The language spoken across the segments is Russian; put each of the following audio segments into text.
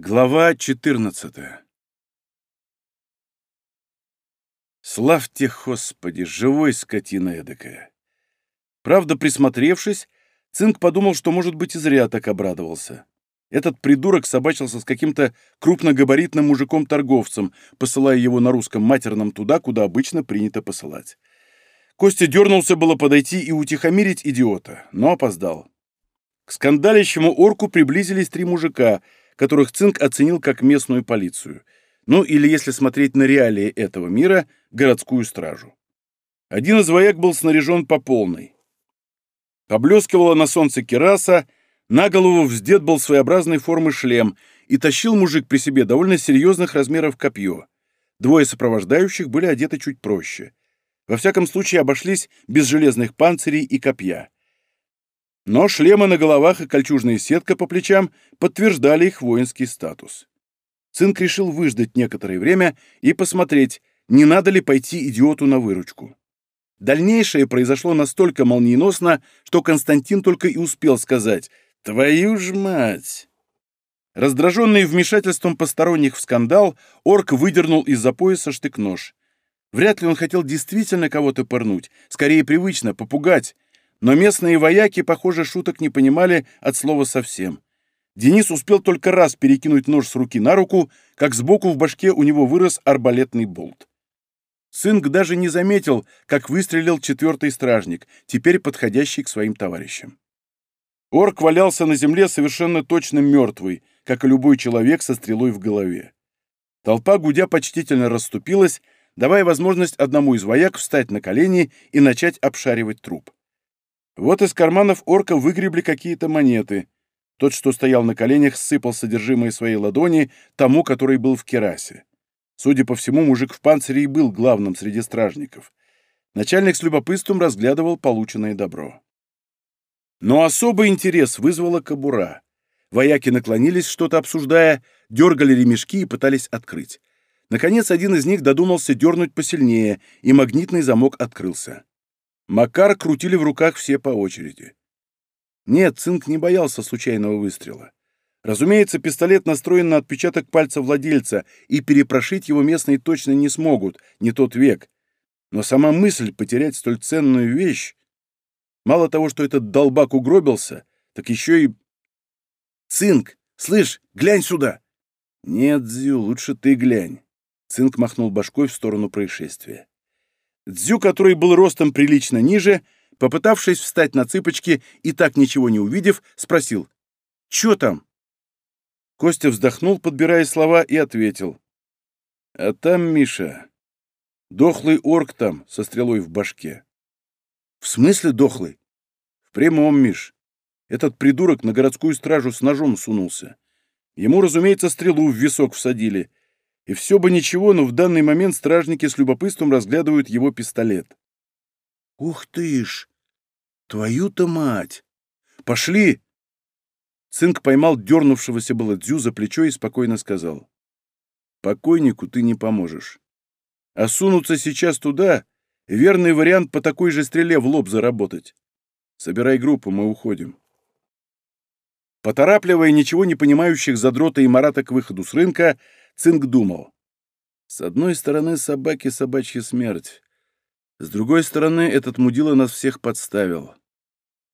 Глава 14 Славьте, Господи, живой скотина эдакая! Правда, присмотревшись, Цинк подумал, что, может быть, и зря так обрадовался. Этот придурок собачился с каким-то крупногабаритным мужиком-торговцем, посылая его на русском матерном туда, куда обычно принято посылать. Костя дернулся было подойти и утихомирить идиота, но опоздал. К скандалящему орку приблизились три мужика — которых Цинк оценил как местную полицию, ну или, если смотреть на реалии этого мира, городскую стражу. Один из вояк был снаряжен по полной. Поблескивала на солнце кераса, на голову вздет был своеобразной формы шлем, и тащил мужик при себе довольно серьезных размеров копье. Двое сопровождающих были одеты чуть проще. Во всяком случае обошлись без железных панцирей и копья. Но шлемы на головах и кольчужная сетка по плечам подтверждали их воинский статус. Цинк решил выждать некоторое время и посмотреть, не надо ли пойти идиоту на выручку. Дальнейшее произошло настолько молниеносно, что Константин только и успел сказать «Твою ж мать!». Раздраженный вмешательством посторонних в скандал, орк выдернул из-за пояса штык-нож. Вряд ли он хотел действительно кого-то пырнуть, скорее привычно, попугать, но местные вояки, похоже, шуток не понимали от слова совсем. Денис успел только раз перекинуть нож с руки на руку, как сбоку в башке у него вырос арбалетный болт. Цинк даже не заметил, как выстрелил четвертый стражник, теперь подходящий к своим товарищам. Орк валялся на земле совершенно точно мертвый, как и любой человек со стрелой в голове. Толпа гудя почтительно расступилась, давая возможность одному из вояк встать на колени и начать обшаривать труп. Вот из карманов орка выгребли какие-то монеты. Тот, что стоял на коленях, сыпал содержимое своей ладони тому, который был в керасе. Судя по всему, мужик в панцире и был главным среди стражников. Начальник с любопытством разглядывал полученное добро. Но особый интерес вызвала кобура. Вояки наклонились, что-то обсуждая, дергали ремешки и пытались открыть. Наконец, один из них додумался дернуть посильнее, и магнитный замок открылся. Макар крутили в руках все по очереди. Нет, Цинк не боялся случайного выстрела. Разумеется, пистолет настроен на отпечаток пальца владельца, и перепрошить его местные точно не смогут, не тот век. Но сама мысль потерять столь ценную вещь... Мало того, что этот долбак угробился, так еще и... «Цинк, слышь, глянь сюда!» «Нет, Дзю, лучше ты глянь». Цинк махнул башкой в сторону происшествия. Дзю, который был ростом прилично ниже, попытавшись встать на цыпочки и так ничего не увидев, спросил «Чё там?» Костя вздохнул, подбирая слова, и ответил «А там, Миша, дохлый орк там со стрелой в башке». «В смысле дохлый?» «В прямом, Миш. Этот придурок на городскую стражу с ножом сунулся. Ему, разумеется, стрелу в висок всадили, и все бы ничего, но в данный момент стражники с любопытством разглядывают его пистолет. «Ух ты ж! Твою-то мать! Пошли!» Цинк поймал дернувшегося было Дзю за плечо и спокойно сказал. «Покойнику ты не поможешь. А сунуться сейчас туда — верный вариант по такой же стреле в лоб заработать. Собирай группу, мы уходим». Поторапливая ничего не понимающих задрота и Марата к выходу с рынка, Цинк думал. С одной стороны, собаки — собачья смерть. С другой стороны, этот мудила нас всех подставил.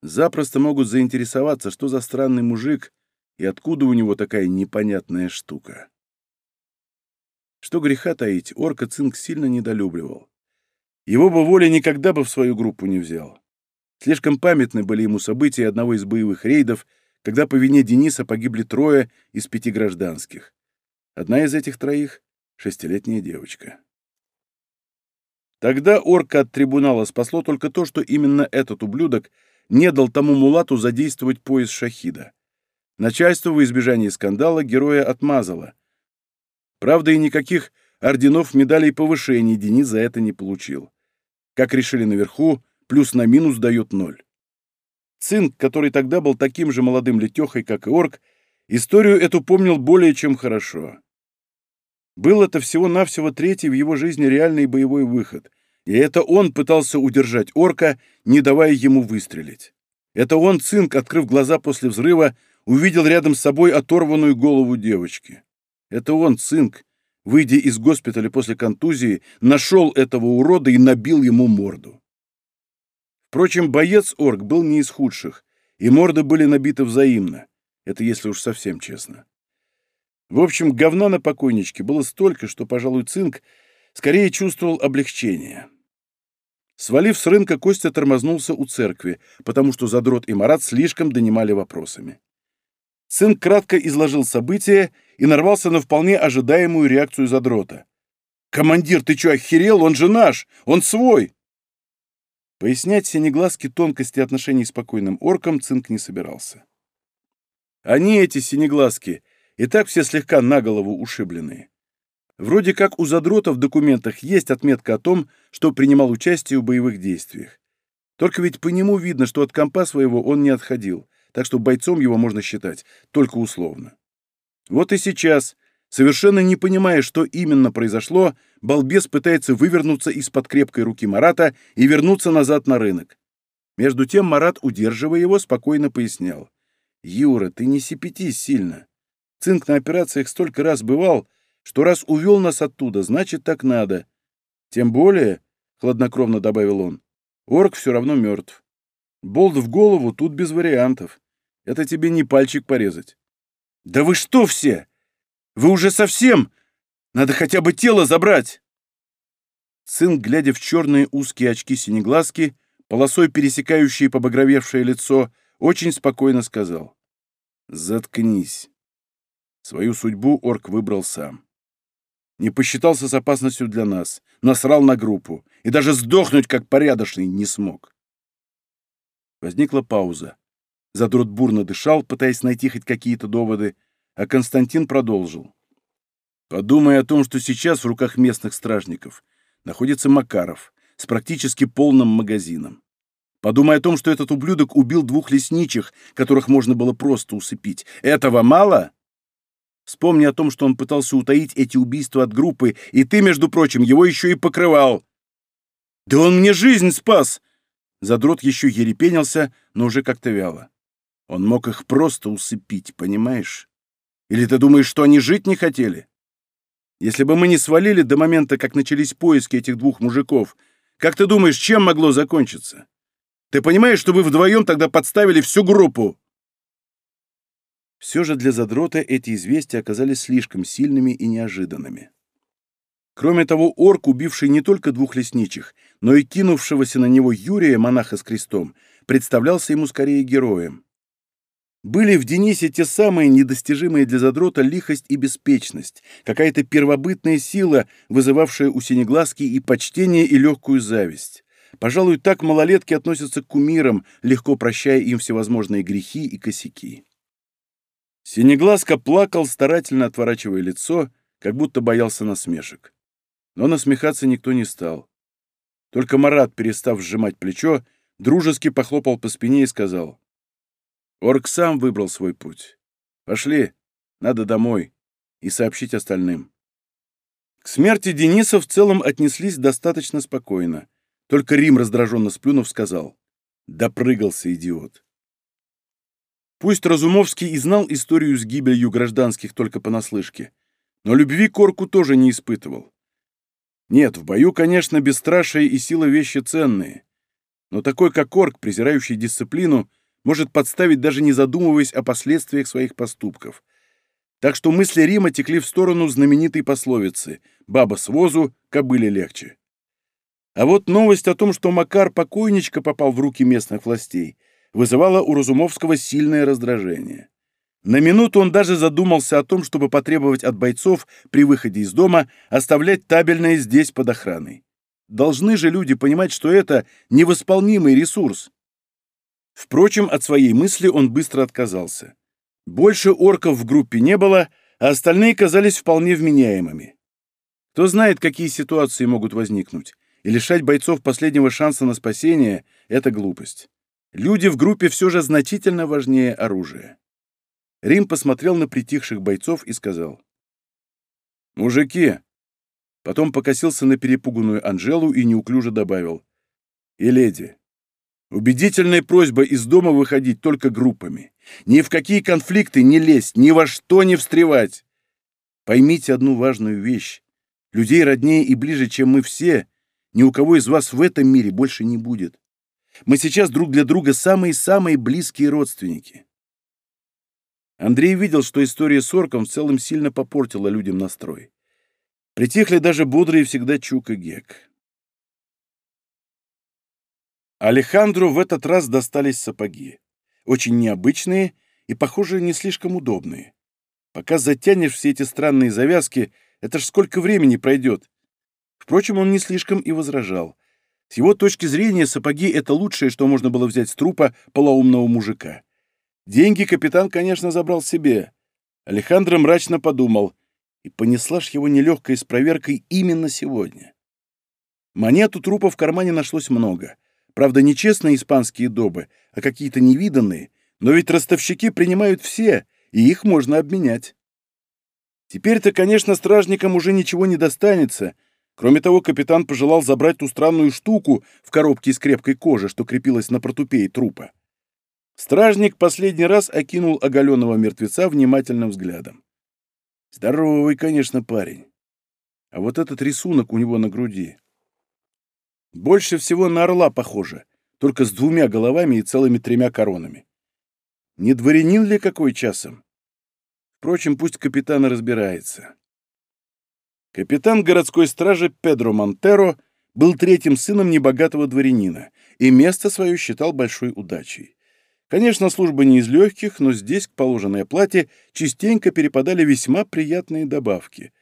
Запросто могут заинтересоваться, что за странный мужик и откуда у него такая непонятная штука. Что греха таить, орка Цинк сильно недолюбливал. Его бы воля никогда бы в свою группу не взял. Слишком памятны были ему события одного из боевых рейдов, когда по вине Дениса погибли трое из пяти гражданских. Одна из этих троих — шестилетняя девочка. Тогда орка от трибунала спасло только то, что именно этот ублюдок не дал тому мулату задействовать пояс шахида. Начальство в избежании скандала героя отмазало. Правда, и никаких орденов, медалей повышений Денис за это не получил. Как решили наверху, плюс на минус дает ноль. Цинк, который тогда был таким же молодым летехой, как и орк, историю эту помнил более чем хорошо. Был это всего-навсего третий в его жизни реальный боевой выход, и это он пытался удержать орка, не давая ему выстрелить. Это он, Цинк, открыв глаза после взрыва, увидел рядом с собой оторванную голову девочки. Это он, Цинк, выйдя из госпиталя после контузии, нашел этого урода и набил ему морду. Впрочем, боец-орк был не из худших, и морды были набиты взаимно. Это если уж совсем честно. В общем, говна на покойничке было столько, что, пожалуй, Цинк скорее чувствовал облегчение. Свалив с рынка, Костя тормознулся у церкви, потому что Задрот и Марат слишком донимали вопросами. Цинк кратко изложил события и нарвался на вполне ожидаемую реакцию Задрота. «Командир, ты чё, охерел? Он же наш! Он свой!» Пояснять синеглазки тонкости отношений с покойным орком Цинк не собирался. Они, эти синеглазки, и так все слегка на голову ушибленные. Вроде как у задрота в документах есть отметка о том, что принимал участие в боевых действиях. Только ведь по нему видно, что от компа своего он не отходил, так что бойцом его можно считать, только условно. Вот и сейчас, совершенно не понимая, что именно произошло, балбес пытается вывернуться из-под крепкой руки Марата и вернуться назад на рынок. Между тем Марат, удерживая его, спокойно пояснял. «Юра, ты не сипятись сильно. Цинк на операциях столько раз бывал, что раз увел нас оттуда, значит, так надо. Тем более, — хладнокровно добавил он, — орк все равно мертв. Болт в голову тут без вариантов. Это тебе не пальчик порезать. Да вы что все? Вы уже совсем? Надо хотя бы тело забрать. Сын, глядя в черные узкие очки-синеглазки, полосой пересекающие побагровевшее лицо, очень спокойно сказал. «Заткнись». Свою судьбу орк выбрал сам. Не посчитался с опасностью для нас, насрал на группу и даже сдохнуть как порядочный не смог. Возникла пауза. Задрот бурно дышал, пытаясь найти хоть какие-то доводы, а Константин продолжил. Подумай о том, что сейчас в руках местных стражников находится Макаров с практически полным магазином. Подумай о том, что этот ублюдок убил двух лесничих, которых можно было просто усыпить. Этого мало? Вспомни о том, что он пытался утаить эти убийства от группы, и ты, между прочим, его еще и покрывал. Да он мне жизнь спас! Задрот еще ерепенился, но уже как-то вяло. Он мог их просто усыпить, понимаешь? Или ты думаешь, что они жить не хотели? Если бы мы не свалили до момента, как начались поиски этих двух мужиков, как ты думаешь, чем могло закончиться? Ты понимаешь, что вы вдвоем тогда подставили всю группу?» Все же для задрота эти известия оказались слишком сильными и неожиданными. Кроме того, орк, убивший не только двух лесничих, но и кинувшегося на него Юрия, монаха с крестом, представлялся ему скорее героем. Были в Денисе те самые недостижимые для задрота лихость и беспечность, какая-то первобытная сила, вызывавшая у синеглазки и почтение, и легкую зависть. Пожалуй, так малолетки относятся к кумирам, легко прощая им всевозможные грехи и косяки. Синеглазка плакал, старательно отворачивая лицо, как будто боялся насмешек. Но насмехаться никто не стал. Только Марат, перестав сжимать плечо, дружески похлопал по спине и сказал. «Орк сам выбрал свой путь. Пошли, надо домой, и сообщить остальным». К смерти Дениса в целом отнеслись достаточно спокойно. Только Рим, раздраженно сплюнув, сказал. «Допрыгался, идиот». Пусть Разумовский и знал историю с гибелью гражданских только понаслышке, но любви к Орку тоже не испытывал. Нет, в бою, конечно, бесстрашие и сила вещи ценные, но такой, как Орк, презирающий дисциплину, может подставить, даже не задумываясь о последствиях своих поступков. Так что мысли Рима текли в сторону знаменитой пословицы «баба с возу, кобыле легче». А вот новость о том, что Макар покойничка попал в руки местных властей, вызывало у Разумовского сильное раздражение. На минуту он даже задумался о том, чтобы потребовать от бойцов при выходе из дома оставлять табельное здесь под охраной. Должны же люди понимать, что это невосполнимый ресурс. Впрочем, от своей мысли он быстро отказался. Больше орков в группе не было, а остальные казались вполне вменяемыми. Кто знает, какие ситуации могут возникнуть, и лишать бойцов последнего шанса на спасение — это глупость. Люди в группе все же значительно важнее оружия. Рим посмотрел на притихших бойцов и сказал. «Мужики!» Потом покосился на перепуганную Анжелу и неуклюже добавил. «И леди, Убедительная просьба из дома выходить только группами. Ни в какие конфликты не лезть, ни во что не встревать. Поймите одну важную вещь. Людей роднее и ближе, чем мы все, ни у кого из вас в этом мире больше не будет. Мы сейчас друг для друга самые-самые близкие родственники. Андрей видел, что история с орком в целом сильно попортила людям настрой. Притихли даже бодрые всегда Чук и Гек. Алехандру в этот раз достались сапоги. Очень необычные и, похоже, не слишком удобные. Пока затянешь все эти странные завязки, это ж сколько времени пройдет. Впрочем, он не слишком и возражал. С его точки зрения, сапоги — это лучшее, что можно было взять с трупа полоумного мужика. Деньги капитан, конечно, забрал себе. Алехандро мрачно подумал, и понесла ж его нелегкой с проверкой именно сегодня. Монет у трупа в кармане нашлось много. Правда, не честные испанские добы, а какие-то невиданные, но ведь ростовщики принимают все, и их можно обменять. Теперь-то, конечно, стражникам уже ничего не достанется. Кроме того, капитан пожелал забрать ту странную штуку в коробке из крепкой кожи, что крепилась на протупее трупа. Стражник последний раз окинул оголенного мертвеца внимательным взглядом. Здоровый, конечно, парень. А вот этот рисунок у него на груди. Больше всего на орла похоже, только с двумя головами и целыми тремя коронами. Не дворянин ли какой часом? Впрочем, пусть капитан разбирается. Капитан городской стражи Педро Монтеро был третьим сыном небогатого дворянина и место свое считал большой удачей. Конечно, служба не из легких, но здесь к положенной оплате частенько перепадали весьма приятные добавки.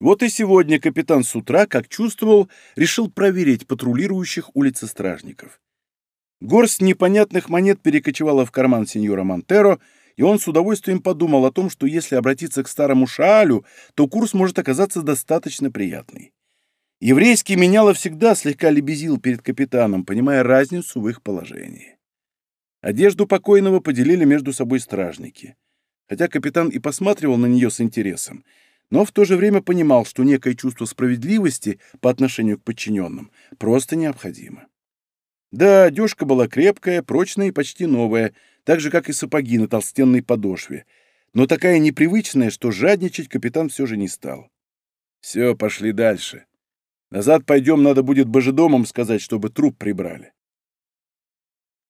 Вот и сегодня капитан с утра, как чувствовал, решил проверить патрулирующих улицы стражников. Горсть непонятных монет перекочевала в карман сеньора Монтеро, и он с удовольствием подумал о том, что если обратиться к старому Шаалю, то курс может оказаться достаточно приятный. Еврейский меняло всегда слегка лебезил перед капитаном, понимая разницу в их положении. Одежду покойного поделили между собой стражники. Хотя капитан и посматривал на нее с интересом, но в то же время понимал, что некое чувство справедливости по отношению к подчиненным просто необходимо. Да, одежка была крепкая, прочная и почти новая, так же, как и сапоги на толстенной подошве, но такая непривычная, что жадничать капитан все же не стал. Все, пошли дальше. Назад пойдем, надо будет божедомом сказать, чтобы труп прибрали.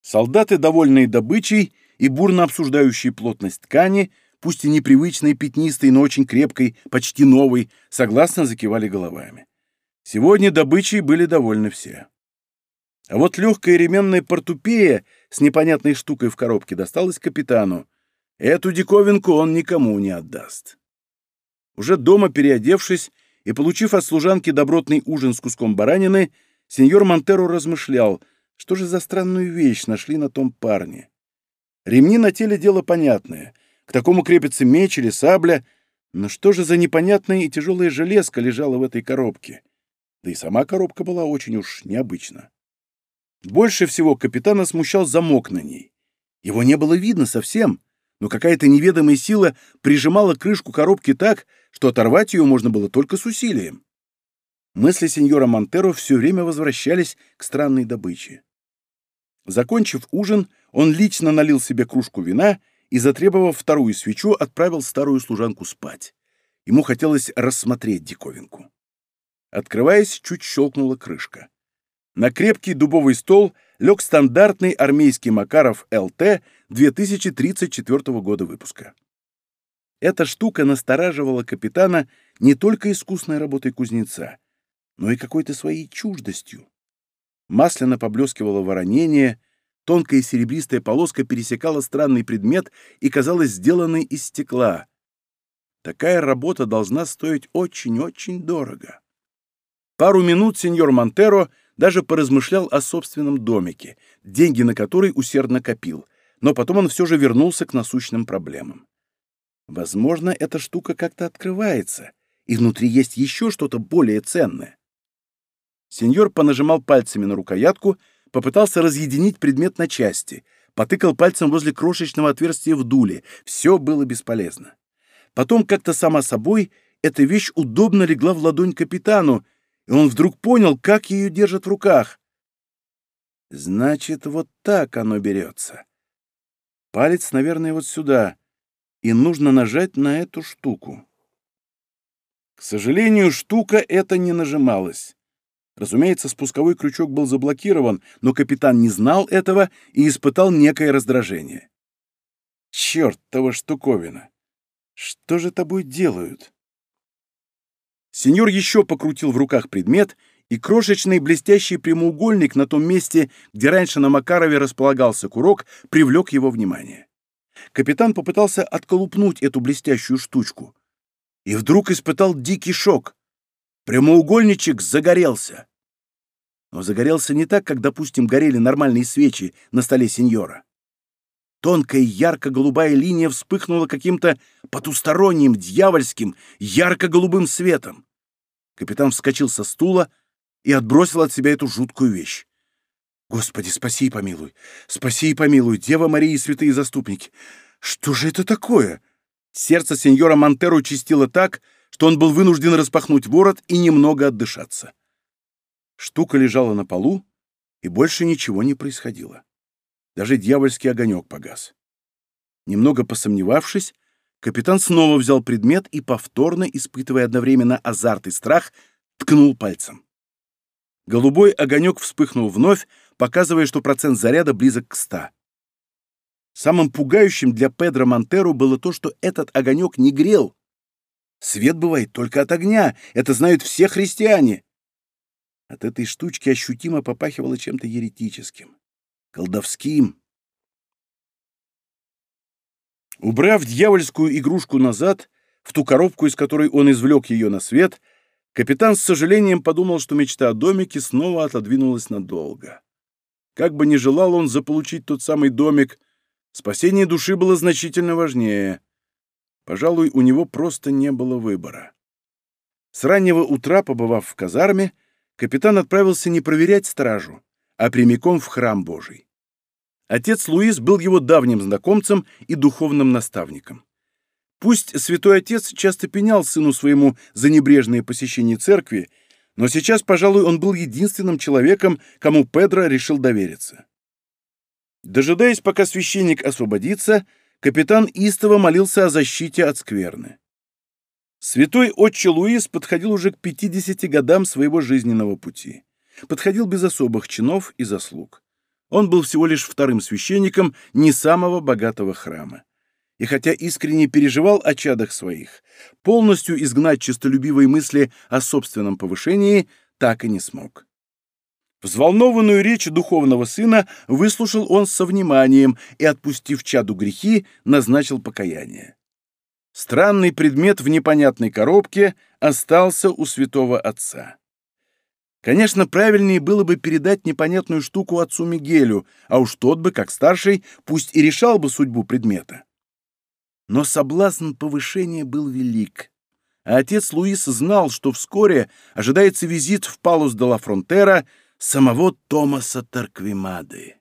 Солдаты, довольные добычей и бурно обсуждающие плотность ткани, пусть и непривычной, пятнистой, но очень крепкой, почти новой, согласно закивали головами. Сегодня добычей были довольны все. А вот легкая ременная портупея с непонятной штукой в коробке досталась капитану. Эту диковинку он никому не отдаст. Уже дома переодевшись и получив от служанки добротный ужин с куском баранины, сеньор Монтеро размышлял, что же за странную вещь нашли на том парне. Ремни на теле дело понятное. К такому крепится меч или сабля. Но что же за непонятная и тяжелая железка лежала в этой коробке? Да и сама коробка была очень уж необычна. Больше всего капитана смущал замок на ней. Его не было видно совсем, но какая-то неведомая сила прижимала крышку коробки так, что оторвать ее можно было только с усилием. Мысли сеньора Монтеро все время возвращались к странной добыче. Закончив ужин, он лично налил себе кружку вина и, затребовав вторую свечу, отправил старую служанку спать. Ему хотелось рассмотреть диковинку. Открываясь, чуть щелкнула крышка. На крепкий дубовый стол лег стандартный армейский Макаров ЛТ 2034 года выпуска. Эта штука настораживала капитана не только искусной работой кузнеца, но и какой-то своей чуждостью. Масляно поблескивало воронение, тонкая серебристая полоска пересекала странный предмет и казалась сделанной из стекла. Такая работа должна стоить очень-очень дорого. Пару минут сеньор Монтеро — даже поразмышлял о собственном домике, деньги на который усердно копил, но потом он все же вернулся к насущным проблемам. Возможно, эта штука как-то открывается, и внутри есть еще что-то более ценное. Сеньор понажимал пальцами на рукоятку, попытался разъединить предмет на части, потыкал пальцем возле крошечного отверстия в дуле. Все было бесполезно. Потом как-то сама собой эта вещь удобно легла в ладонь капитану, и он вдруг понял, как ее держат в руках. Значит, вот так оно берется. Палец, наверное, вот сюда. И нужно нажать на эту штуку. К сожалению, штука эта не нажималась. Разумеется, спусковой крючок был заблокирован, но капитан не знал этого и испытал некое раздражение. Чёртова штуковина! Что же тобой делают? Сеньор еще покрутил в руках предмет, и крошечный блестящий прямоугольник на том месте, где раньше на Макарове располагался курок, привлек его внимание. Капитан попытался отколупнуть эту блестящую штучку. И вдруг испытал дикий шок. Прямоугольничек загорелся. Но загорелся не так, как, допустим, горели нормальные свечи на столе сеньора. Тонкая ярко-голубая линия вспыхнула каким-то потусторонним, дьявольским, ярко-голубым светом. Капитан вскочил со стула и отбросил от себя эту жуткую вещь. «Господи, спаси и помилуй! Спаси и помилуй! Дева Мария и святые заступники! Что же это такое?» Сердце сеньора Монтеро чистило так, что он был вынужден распахнуть ворот и немного отдышаться. Штука лежала на полу, и больше ничего не происходило. Даже дьявольский огонек погас. Немного посомневавшись, капитан снова взял предмет и, повторно испытывая одновременно азарт и страх, ткнул пальцем. Голубой огонек вспыхнул вновь, показывая, что процент заряда близок к ста. Самым пугающим для Педро Монтеро было то, что этот огонек не грел. Свет бывает только от огня, это знают все христиане. От этой штучки ощутимо попахивало чем-то еретическим колдовским. Убрав дьявольскую игрушку назад, в ту коробку, из которой он извлек ее на свет, капитан с сожалением подумал, что мечта о домике снова отодвинулась надолго. Как бы ни желал он заполучить тот самый домик, спасение души было значительно важнее. Пожалуй, у него просто не было выбора. С раннего утра, побывав в казарме, капитан отправился не проверять стражу, а прямиком в храм Божий. Отец Луис был его давним знакомцем и духовным наставником. Пусть святой отец часто пенял сыну своему за небрежное посещение церкви, но сейчас, пожалуй, он был единственным человеком, кому Педро решил довериться. Дожидаясь, пока священник освободится, капитан истово молился о защите от скверны. Святой отче Луис подходил уже к 50 годам своего жизненного пути подходил без особых чинов и заслуг. Он был всего лишь вторым священником не самого богатого храма. И хотя искренне переживал о чадах своих, полностью изгнать честолюбивые мысли о собственном повышении так и не смог. Взволнованную речь духовного сына выслушал он со вниманием и, отпустив чаду грехи, назначил покаяние. Странный предмет в непонятной коробке остался у святого отца. Конечно, правильнее было бы передать непонятную штуку отцу Мигелю, а уж тот бы, как старший, пусть и решал бы судьбу предмета. Но соблазн повышения был велик. А отец Луис знал, что вскоре ожидается визит в Палус де ла Фронтера самого Томаса Тарквимады.